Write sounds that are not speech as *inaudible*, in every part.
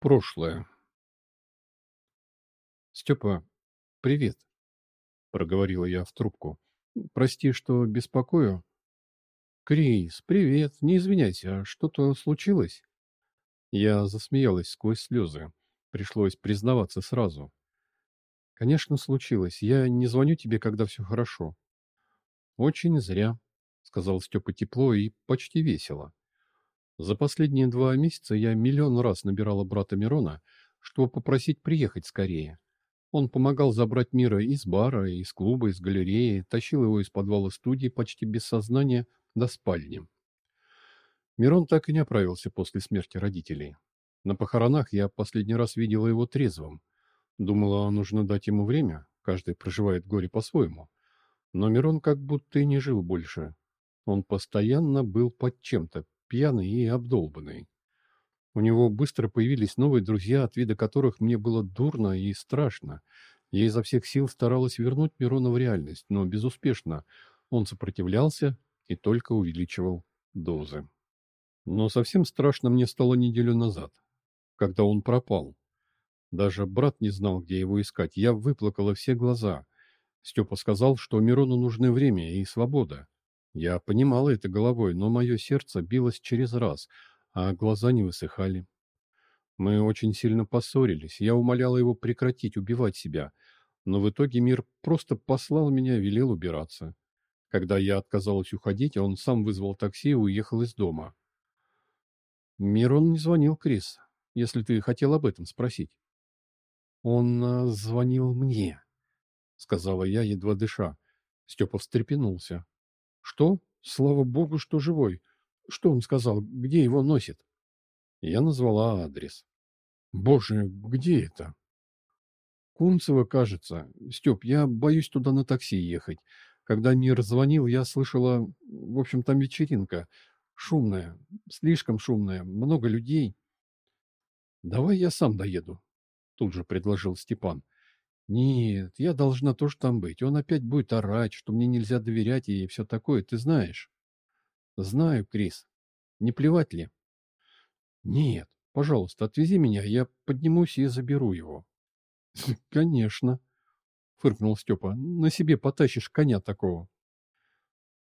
Прошлое. «Степа, привет», — проговорила я в трубку. «Прости, что беспокою». «Крис, привет, не извиняйся, что-то случилось?» Я засмеялась сквозь слезы. Пришлось признаваться сразу. «Конечно, случилось. Я не звоню тебе, когда все хорошо». «Очень зря», — сказал Степа тепло и почти весело. За последние два месяца я миллион раз набирала брата Мирона, чтобы попросить приехать скорее. Он помогал забрать Мира из бара, из клуба, из галереи, тащил его из подвала студии почти без сознания до спальни. Мирон так и не оправился после смерти родителей. На похоронах я последний раз видела его трезвым. Думала, нужно дать ему время, каждый проживает горе по-своему. Но Мирон как будто и не жил больше. Он постоянно был под чем-то, пьяный и обдолбанный. У него быстро появились новые друзья, от вида которых мне было дурно и страшно. Я изо всех сил старалась вернуть Мирона в реальность, но безуспешно. Он сопротивлялся и только увеличивал дозы. Но совсем страшно мне стало неделю назад, когда он пропал. Даже брат не знал, где его искать. Я выплакала все глаза. Степа сказал, что Мирону нужны время и свобода. Я понимала это головой, но мое сердце билось через раз, а глаза не высыхали. Мы очень сильно поссорились. Я умоляла его прекратить убивать себя, но в итоге мир просто послал меня и велел убираться. Когда я отказалась уходить, он сам вызвал такси и уехал из дома. Мирон не звонил, Крис, если ты хотел об этом спросить. Он а, звонил мне, сказала я, едва дыша. Степа встрепенулся. Что? Слава богу, что живой. Что он сказал? Где его носит? Я назвала адрес. Боже, где это? Кунцево, кажется. Степ, я боюсь туда на такси ехать. Когда Мир звонил, я слышала... В общем, там вечеринка. Шумная. Слишком шумная. Много людей. Давай я сам доеду. Тут же предложил Степан. Нет, я должна тоже там быть. Он опять будет орать, что мне нельзя доверять и все такое, ты знаешь. Знаю, Крис. Не плевать ли? Нет, пожалуйста, отвези меня, я поднимусь и заберу его. *laughs* Конечно, фыркнул Степа. На себе потащишь коня такого.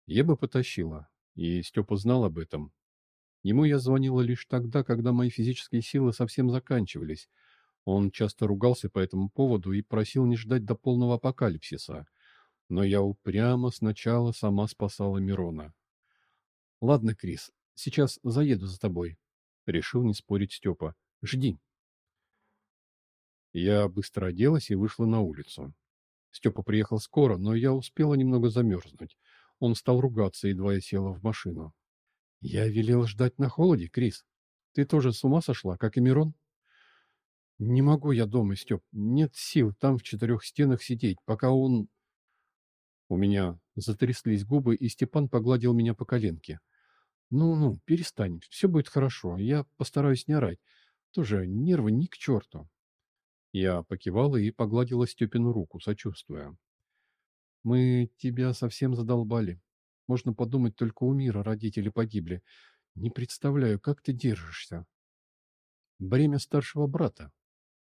Я бы потащила, и Степа знал об этом. Ему я звонила лишь тогда, когда мои физические силы совсем заканчивались, он часто ругался по этому поводу и просил не ждать до полного апокалипсиса. Но я упрямо сначала сама спасала Мирона. «Ладно, Крис, сейчас заеду за тобой», — решил не спорить Степа. «Жди». Я быстро оделась и вышла на улицу. Степа приехал скоро, но я успела немного замерзнуть. Он стал ругаться, едва я села в машину. «Я велел ждать на холоде, Крис. Ты тоже с ума сошла, как и Мирон?» Не могу я дома, Степ. Нет сил там в четырех стенах сидеть, пока он... У меня затряслись губы, и Степан погладил меня по коленке. Ну-ну, перестань, все будет хорошо, я постараюсь не орать. Тоже нервы ни к черту. Я покивала и погладила Степину руку, сочувствуя. Мы тебя совсем задолбали. Можно подумать, только у мира родители погибли. Не представляю, как ты держишься. Бремя старшего брата,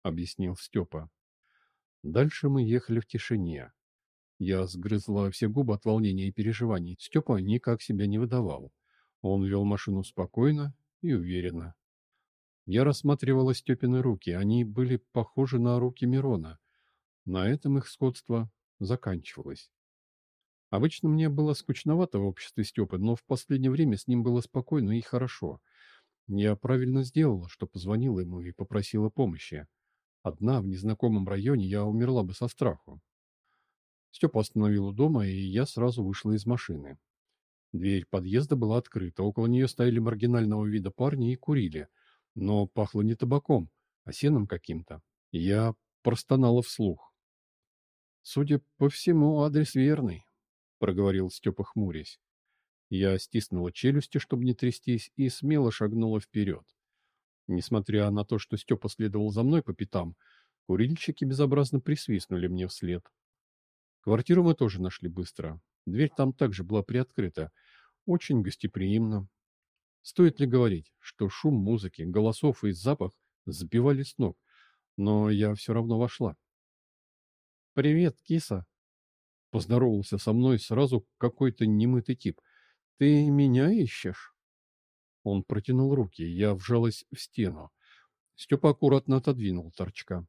объяснил Степа. Дальше мы ехали в тишине. Я сгрызла все губы от волнения и переживаний. Степа никак себя не выдавал. Он вел машину спокойно и уверенно. Я рассматривала Степины руки. Они были похожи на руки Мирона. На этом их сходство заканчивалось. Обычно мне было скучновато в обществе Степы, но в последнее время с ним было спокойно и хорошо. Я правильно сделала, что позвонила ему и попросила помощи. Одна в незнакомом районе я умерла бы со страху. Степа остановил у дома, и я сразу вышла из машины. Дверь подъезда была открыта, около нее стояли маргинального вида парни и курили, но пахло не табаком, а сеном каким-то. Я простонала вслух. «Судя по всему, адрес верный», — проговорил Степа, хмурясь. Я стиснула челюсти, чтобы не трястись, и смело шагнула вперед. Несмотря на то, что Степа следовал за мной по пятам, курильщики безобразно присвистнули мне вслед. Квартиру мы тоже нашли быстро. Дверь там также была приоткрыта. Очень гостеприимно. Стоит ли говорить, что шум музыки, голосов и запах сбивали с ног, но я все равно вошла. «Привет, киса!» Поздоровался со мной сразу какой-то немытый тип. «Ты меня ищешь?» Он протянул руки, я вжалась в стену. Степа аккуратно отодвинул торчка.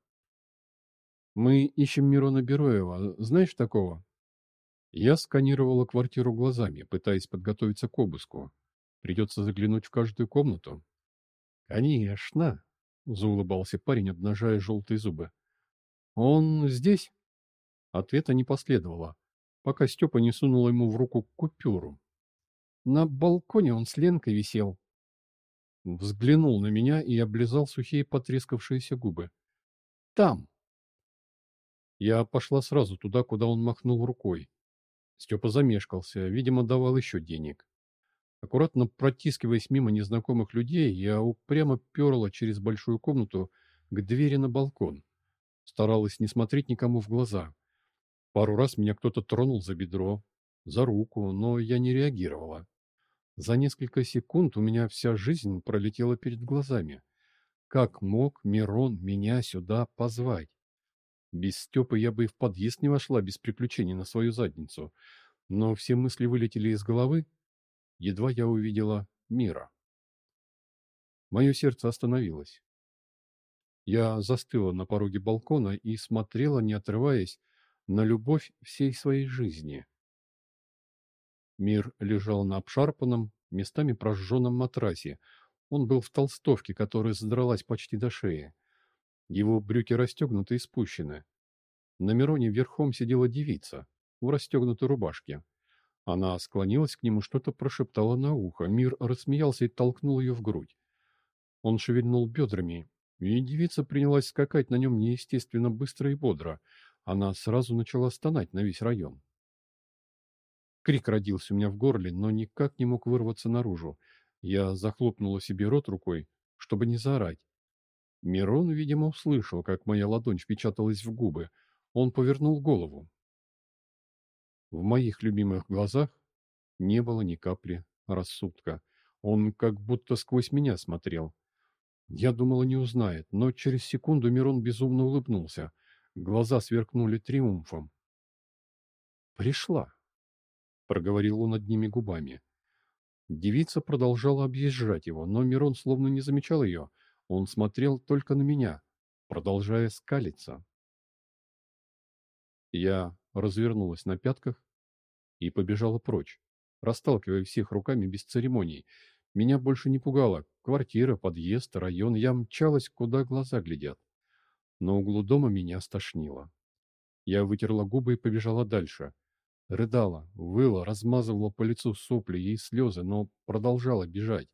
«Мы ищем Мирона Бероева. Знаешь такого?» Я сканировала квартиру глазами, пытаясь подготовиться к обыску. Придется заглянуть в каждую комнату. «Конечно!» — заулыбался парень, обнажая желтые зубы. «Он здесь?» Ответа не последовало, пока Степа не сунул ему в руку купюру. На балконе он с Ленкой висел. Взглянул на меня и облизал сухие потрескавшиеся губы. «Там!» Я пошла сразу туда, куда он махнул рукой. Степа замешкался, видимо, давал еще денег. Аккуратно протискиваясь мимо незнакомых людей, я упрямо перла через большую комнату к двери на балкон. Старалась не смотреть никому в глаза. Пару раз меня кто-то тронул за бедро, за руку, но я не реагировала. За несколько секунд у меня вся жизнь пролетела перед глазами. Как мог Мирон меня сюда позвать? Без Степы я бы и в подъезд не вошла без приключений на свою задницу. Но все мысли вылетели из головы. Едва я увидела мира. Мое сердце остановилось. Я застыла на пороге балкона и смотрела, не отрываясь, на любовь всей своей жизни. Мир лежал на обшарпанном, местами прожженном матрасе. Он был в толстовке, которая задралась почти до шеи. Его брюки расстегнуты и спущены. На Мироне верхом сидела девица в расстегнутой рубашке. Она склонилась к нему, что-то прошептала на ухо. Мир рассмеялся и толкнул ее в грудь. Он шевельнул бедрами, и девица принялась скакать на нем неестественно быстро и бодро. Она сразу начала стонать на весь район. Крик родился у меня в горле, но никак не мог вырваться наружу. Я захлопнула себе рот рукой, чтобы не заорать. Мирон, видимо, услышал, как моя ладонь впечаталась в губы. Он повернул голову. В моих любимых глазах не было ни капли рассудка. Он как будто сквозь меня смотрел. Я думала, не узнает, но через секунду Мирон безумно улыбнулся — Глаза сверкнули триумфом. «Пришла», — проговорил он одними губами. Девица продолжала объезжать его, но Мирон словно не замечал ее. Он смотрел только на меня, продолжая скалиться. Я развернулась на пятках и побежала прочь, расталкивая всех руками без церемоний. Меня больше не пугало. Квартира, подъезд, район. Я мчалась, куда глаза глядят. На углу дома меня стошнило. Я вытерла губы и побежала дальше. Рыдала, выла, размазывала по лицу сопли и слезы, но продолжала бежать.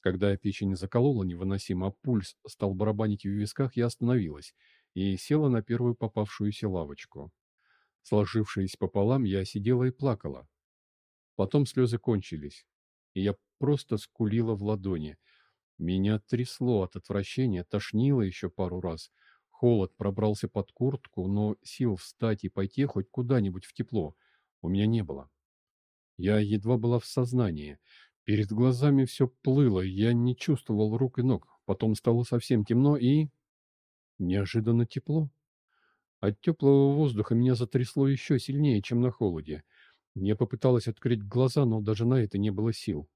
Когда печень заколола невыносимо, а пульс стал барабанить в висках, я остановилась и села на первую попавшуюся лавочку. Сложившись пополам, я сидела и плакала. Потом слезы кончились, и я просто скулила в ладони. Меня трясло от отвращения, тошнило еще пару раз — Холод пробрался под куртку, но сил встать и пойти хоть куда-нибудь в тепло у меня не было. Я едва была в сознании. Перед глазами все плыло, я не чувствовал рук и ног. Потом стало совсем темно и... Неожиданно тепло. От теплого воздуха меня затрясло еще сильнее, чем на холоде. Я попыталась открыть глаза, но даже на это не было сил.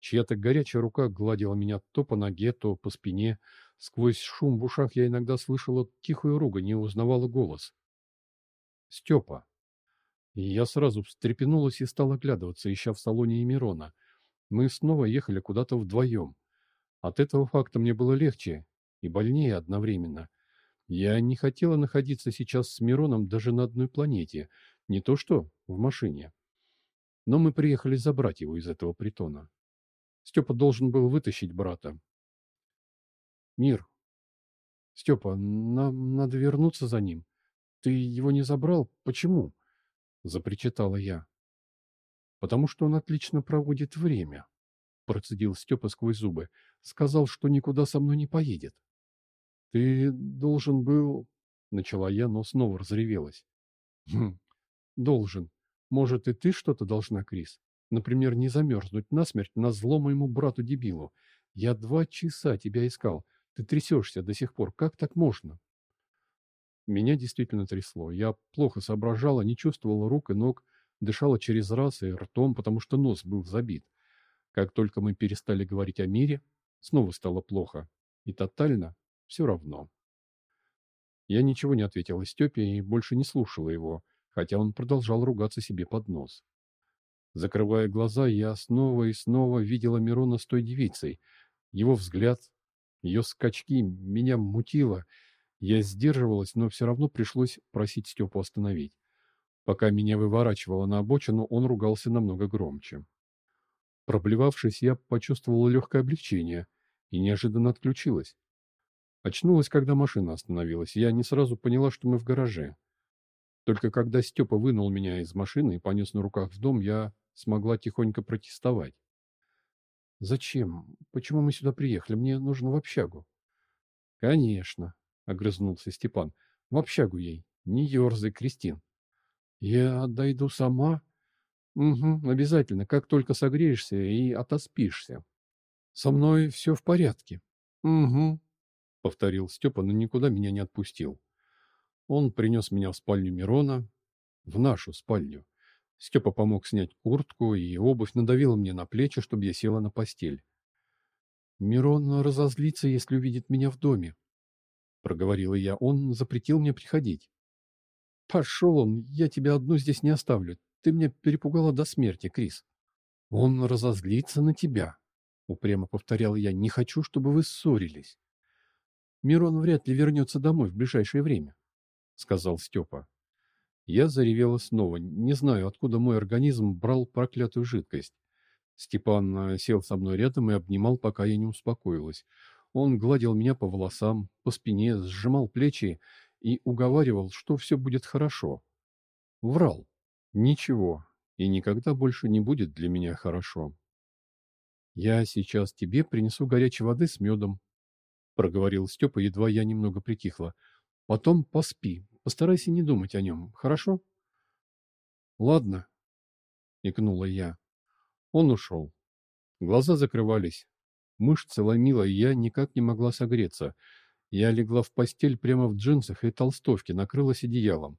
Чья-то горячая рука гладила меня то по ноге, то по спине. Сквозь шум в ушах я иногда слышала тихую ругань и узнавала голос. «Степа!» Я сразу встрепенулась и стала оглядываться, ища в салоне Емирона. Мы снова ехали куда-то вдвоем. От этого факта мне было легче и больнее одновременно. Я не хотела находиться сейчас с Мироном даже на одной планете, не то что в машине. Но мы приехали забрать его из этого притона. Степа должен был вытащить брата, Мир. Степа, нам надо вернуться за ним. Ты его не забрал? Почему? Запричитала я. Потому что он отлично проводит время. Процедил Степа сквозь зубы. Сказал, что никуда со мной не поедет. Ты должен был... Начала я, но снова разревелась. Хм, должен. Может, и ты что-то должна, Крис? Например, не замерзнуть насмерть на зло моему брату-дебилу. Я два часа тебя искал. Ты трясешься до сих пор. Как так можно? Меня действительно трясло. Я плохо соображала, не чувствовала рук и ног, дышала через раз и ртом, потому что нос был забит. Как только мы перестали говорить о мире, снова стало плохо. И тотально все равно. Я ничего не ответила Степе и больше не слушала его, хотя он продолжал ругаться себе под нос. Закрывая глаза, я снова и снова видела Мирона с той девицей. Его взгляд, ее скачки, меня мутило. Я сдерживалась, но все равно пришлось просить Степу остановить. Пока меня выворачивало на обочину, он ругался намного громче. Проблевавшись, я почувствовала легкое облегчение и неожиданно отключилась. Очнулась, когда машина остановилась. Я не сразу поняла, что мы в гараже. Только когда Степа вынул меня из машины и понес на руках в дом, я смогла тихонько протестовать. «Зачем? Почему мы сюда приехали? Мне нужно в общагу». «Конечно», — огрызнулся Степан. «В общагу ей. Не ерзай, Кристин». «Я дойду сама?» «Угу, обязательно, как только согреешься и отоспишься». «Со мной все в порядке». «Угу», — повторил Степа, но никуда меня не отпустил. Он принес меня в спальню Мирона, в нашу спальню. Степа помог снять куртку, и обувь надавила мне на плечи, чтобы я села на постель. «Мирон разозлится, если увидит меня в доме», — проговорила я. «Он запретил мне приходить». «Пошел он, я тебя одну здесь не оставлю. Ты меня перепугала до смерти, Крис». «Он разозлится на тебя», — упрямо повторял я. «Не хочу, чтобы вы ссорились». «Мирон вряд ли вернется домой в ближайшее время», — сказал Степа. Я заревела снова. Не знаю, откуда мой организм брал проклятую жидкость. Степан э, сел со мной рядом и обнимал, пока я не успокоилась. Он гладил меня по волосам, по спине, сжимал плечи и уговаривал, что все будет хорошо. Врал. Ничего. И никогда больше не будет для меня хорошо. «Я сейчас тебе принесу горячей воды с медом», — проговорил Степа, едва я немного притихла. «Потом поспи, Постарайся не думать о нем, хорошо? Ладно, икнула я. Он ушел. Глаза закрывались. Мышцы ломила, и я никак не могла согреться. Я легла в постель прямо в джинсах и толстовке, накрылась одеялом.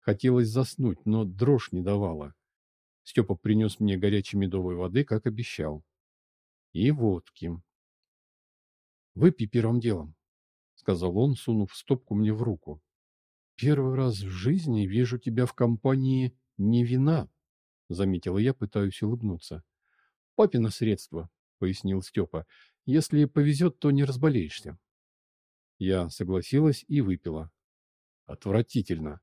Хотелось заснуть, но дрожь не давала. Степа принес мне горячей медовой воды, как обещал. И водки. «Выпей первым делом», — сказал он, сунув стопку мне в руку. «Первый раз в жизни вижу тебя в компании не вина», — заметила я, пытаюсь улыбнуться. «Папино средство», — пояснил Степа. «Если повезет, то не разболеешься». Я согласилась и выпила. Отвратительно.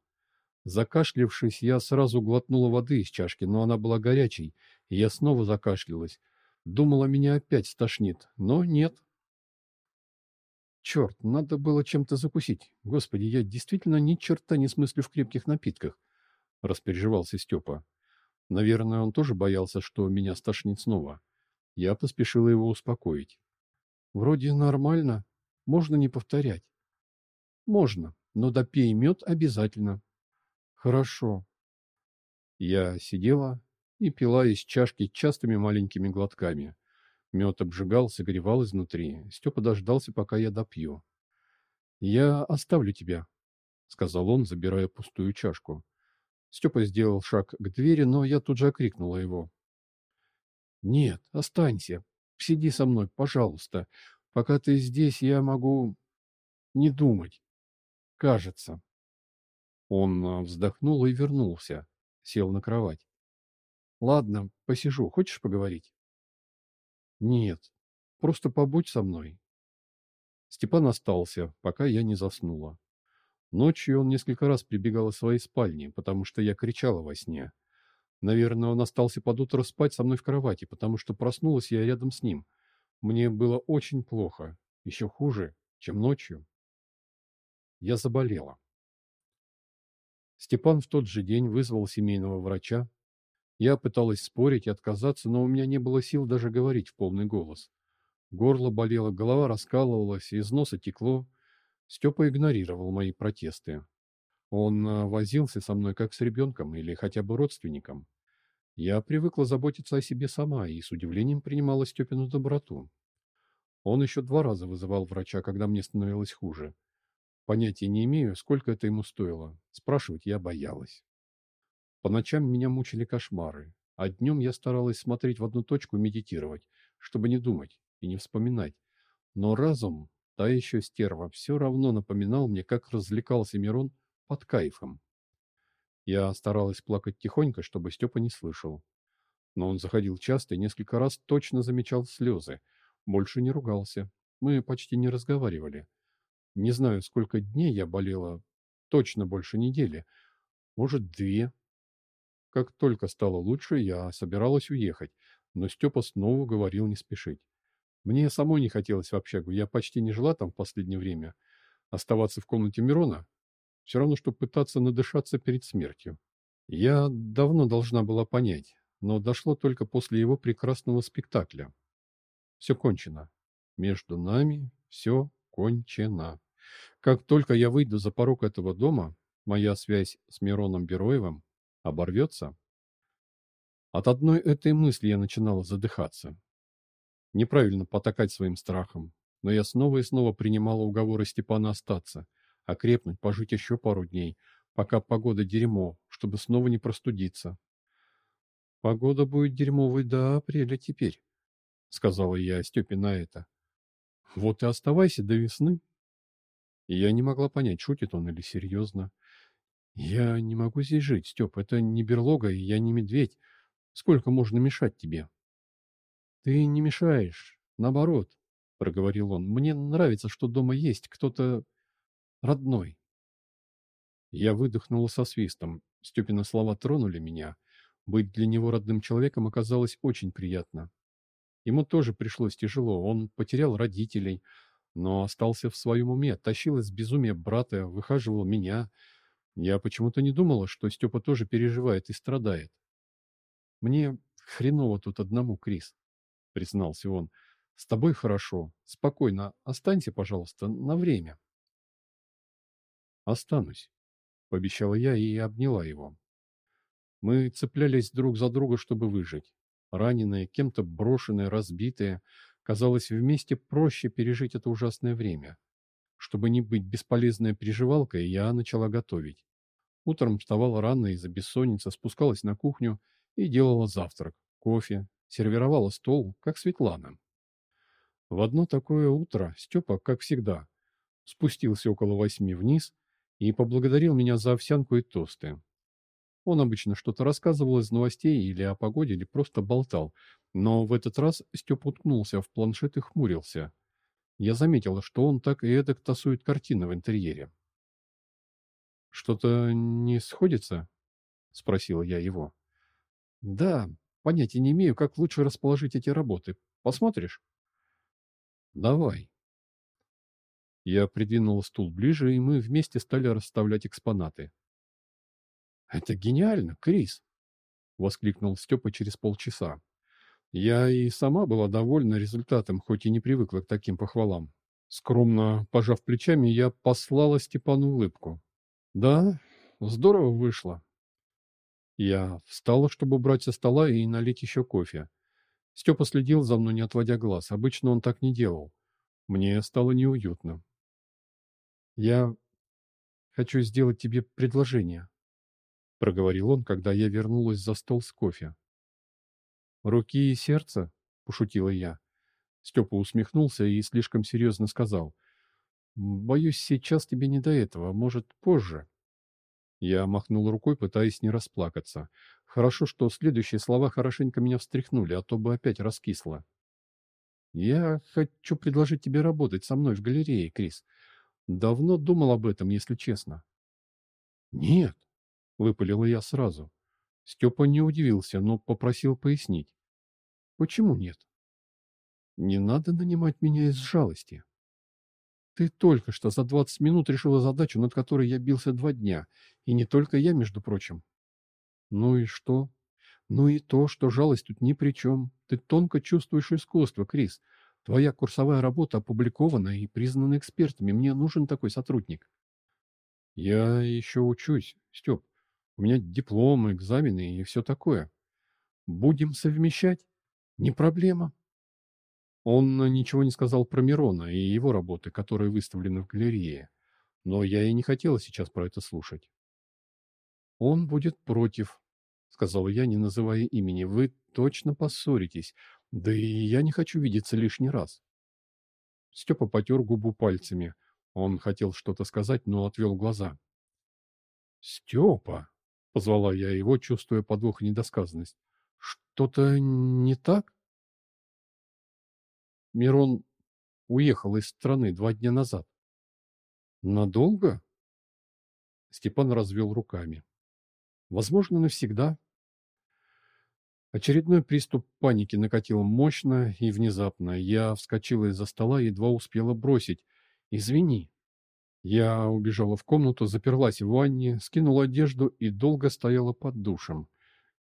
Закашлявшись, я сразу глотнула воды из чашки, но она была горячей, и я снова закашлялась. Думала, меня опять стошнит, но нет. Черт, надо было чем-то закусить. Господи, я действительно ни черта не смыслю в крепких напитках. Распереживался Степа. Наверное, он тоже боялся, что меня стошнит снова. Я поспешила его успокоить. Вроде нормально. Можно не повторять. Можно, но допей мед обязательно. Хорошо. Я сидела и пила из чашки частыми маленькими глотками. Мед обжигал, согревал изнутри. Степа дождался, пока я допью. «Я оставлю тебя», — сказал он, забирая пустую чашку. Степа сделал шаг к двери, но я тут же окрикнула его. «Нет, останься. Сиди со мной, пожалуйста. Пока ты здесь, я могу не думать. Кажется». Он а, вздохнул и вернулся. Сел на кровать. «Ладно, посижу. Хочешь поговорить?» Нет, просто побудь со мной. Степан остался, пока я не заснула. Ночью он несколько раз прибегал из своей спальни, потому что я кричала во сне. Наверное, он остался под утро спать со мной в кровати, потому что проснулась я рядом с ним. Мне было очень плохо, еще хуже, чем ночью. Я заболела. Степан в тот же день вызвал семейного врача, я пыталась спорить и отказаться, но у меня не было сил даже говорить в полный голос. Горло болело, голова раскалывалась, из носа текло. Степа игнорировал мои протесты. Он а, возился со мной как с ребенком или хотя бы родственником. Я привыкла заботиться о себе сама и с удивлением принимала Степину доброту. Он еще два раза вызывал врача, когда мне становилось хуже. Понятия не имею, сколько это ему стоило. Спрашивать я боялась. По ночам меня мучили кошмары, а днем я старалась смотреть в одну точку и медитировать, чтобы не думать и не вспоминать. Но разум, та еще стерва, все равно напоминал мне, как развлекался Мирон под кайфом. Я старалась плакать тихонько, чтобы Степа не слышал. Но он заходил часто и несколько раз точно замечал слезы. Больше не ругался. Мы почти не разговаривали. Не знаю, сколько дней я болела. Точно больше недели. Может, две. Как только стало лучше, я собиралась уехать, но Степа снова говорил не спешить. Мне самой не хотелось в общагу, я почти не жила там в последнее время. Оставаться в комнате Мирона – все равно, что пытаться надышаться перед смертью. Я давно должна была понять, но дошло только после его прекрасного спектакля. Все кончено. Между нами все кончено. Как только я выйду за порог этого дома, моя связь с Мироном Бероевым оборвется. От одной этой мысли я начинала задыхаться. Неправильно потакать своим страхом, но я снова и снова принимала уговоры Степана остаться, окрепнуть, пожить еще пару дней, пока погода дерьмо, чтобы снова не простудиться. «Погода будет дерьмовой до апреля теперь», — сказала я Степе на это. «Вот и оставайся до весны». Я не могла понять, шутит он или серьезно. «Я не могу здесь жить, Степ, это не берлога, и я не медведь. Сколько можно мешать тебе?» «Ты не мешаешь, наоборот», — проговорил он. «Мне нравится, что дома есть кто-то родной». Я выдохнула со свистом. Степины слова тронули меня. Быть для него родным человеком оказалось очень приятно. Ему тоже пришлось тяжело. Он потерял родителей, но остался в своем уме, тащил из безумия брата, выхаживал меня — я почему-то не думала, что Степа тоже переживает и страдает. Мне хреново тут одному, Крис, признался он. С тобой хорошо. Спокойно. Останься, пожалуйста, на время. Останусь, пообещала я и обняла его. Мы цеплялись друг за друга, чтобы выжить. Раненые, кем-то брошенные, разбитые. Казалось, вместе проще пережить это ужасное время. Чтобы не быть бесполезной приживалкой, я начала готовить. Утром вставала рано из-за бессонницы, спускалась на кухню и делала завтрак, кофе, сервировала стол, как Светлана. В одно такое утро Степа, как всегда, спустился около восьми вниз и поблагодарил меня за овсянку и тосты. Он обычно что-то рассказывал из новостей или о погоде, или просто болтал, но в этот раз Степа уткнулся в планшет и хмурился. Я заметила, что он так и эдак тасует картины в интерьере. «Что-то не сходится?» — спросила я его. «Да, понятия не имею, как лучше расположить эти работы. Посмотришь?» «Давай». Я придвинул стул ближе, и мы вместе стали расставлять экспонаты. «Это гениально, Крис!» — воскликнул Степа через полчаса. Я и сама была довольна результатом, хоть и не привыкла к таким похвалам. Скромно пожав плечами, я послала Степану улыбку. Да, здорово вышло. Я встала, чтобы убрать со стола и налить еще кофе. Степа следил за мной, не отводя глаз. Обычно он так не делал. Мне стало неуютно. «Я хочу сделать тебе предложение», — проговорил он, когда я вернулась за стол с кофе. «Руки и сердце?» — пошутила я. Степа усмехнулся и слишком серьезно сказал — Боюсь, сейчас тебе не до этого, может, позже. Я махнул рукой, пытаясь не расплакаться. Хорошо, что следующие слова хорошенько меня встряхнули, а то бы опять раскисло. Я хочу предложить тебе работать со мной в галерее, Крис. Давно думал об этом, если честно. Нет, выпалила я сразу. Степа не удивился, но попросил пояснить. Почему нет? Не надо нанимать меня из жалости. Ты только что за 20 минут решила задачу, над которой я бился два дня. И не только я, между прочим. Ну и что? Ну и то, что жалость тут ни при чем. Ты тонко чувствуешь искусство, Крис. Твоя курсовая работа опубликована и признана экспертами. Мне нужен такой сотрудник. Я еще учусь, Степ. У меня дипломы, экзамены и все такое. Будем совмещать? Не проблема. Он ничего не сказал про Мирона и его работы, которые выставлены в галерее, но я и не хотела сейчас про это слушать. «Он будет против», — сказала я, не называя имени. «Вы точно поссоритесь, да и я не хочу видеться лишний раз». Степа потер губу пальцами. Он хотел что-то сказать, но отвел глаза. «Степа!» — позвала я его, чувствуя подвох и недосказанность. «Что-то не так?» Мирон уехал из страны два дня назад. «Надолго?» Степан развел руками. «Возможно, навсегда. Очередной приступ паники накатил мощно и внезапно. Я вскочила из-за стола и едва успела бросить. «Извини». Я убежала в комнату, заперлась в ванне, скинула одежду и долго стояла под душем.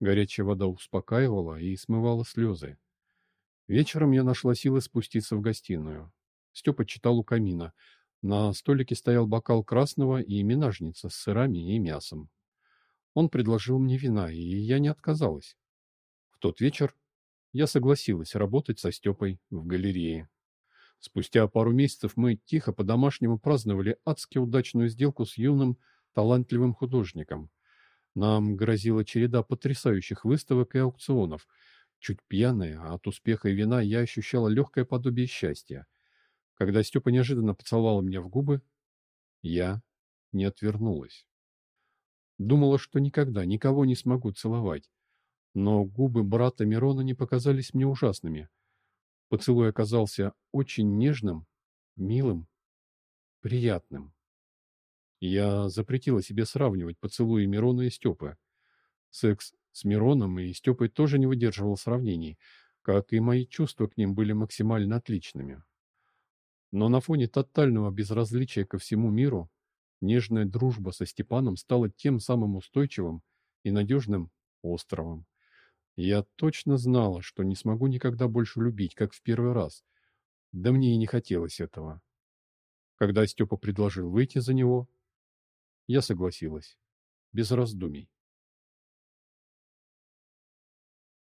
Горячая вода успокаивала и смывала слезы. Вечером я нашла силы спуститься в гостиную. Степа читал у камина. На столике стоял бокал красного и минажница с сырами и мясом. Он предложил мне вина, и я не отказалась. В тот вечер я согласилась работать со Степой в галерее. Спустя пару месяцев мы тихо по-домашнему праздновали адски удачную сделку с юным, талантливым художником. Нам грозила череда потрясающих выставок и аукционов. Чуть пьяная, от успеха и вина я ощущала легкое подобие счастья. Когда Степа неожиданно поцеловала меня в губы, я не отвернулась. Думала, что никогда никого не смогу целовать, но губы брата Мирона не показались мне ужасными. Поцелуй оказался очень нежным, милым, приятным. Я запретила себе сравнивать поцелуи Мирона и Степы. Секс с Мироном и Степой тоже не выдерживал сравнений, как и мои чувства к ним были максимально отличными. Но на фоне тотального безразличия ко всему миру, нежная дружба со Степаном стала тем самым устойчивым и надежным островом, я точно знала, что не смогу никогда больше любить, как в первый раз. Да мне и не хотелось этого. Когда Степа предложил выйти за него, я согласилась, без раздумий.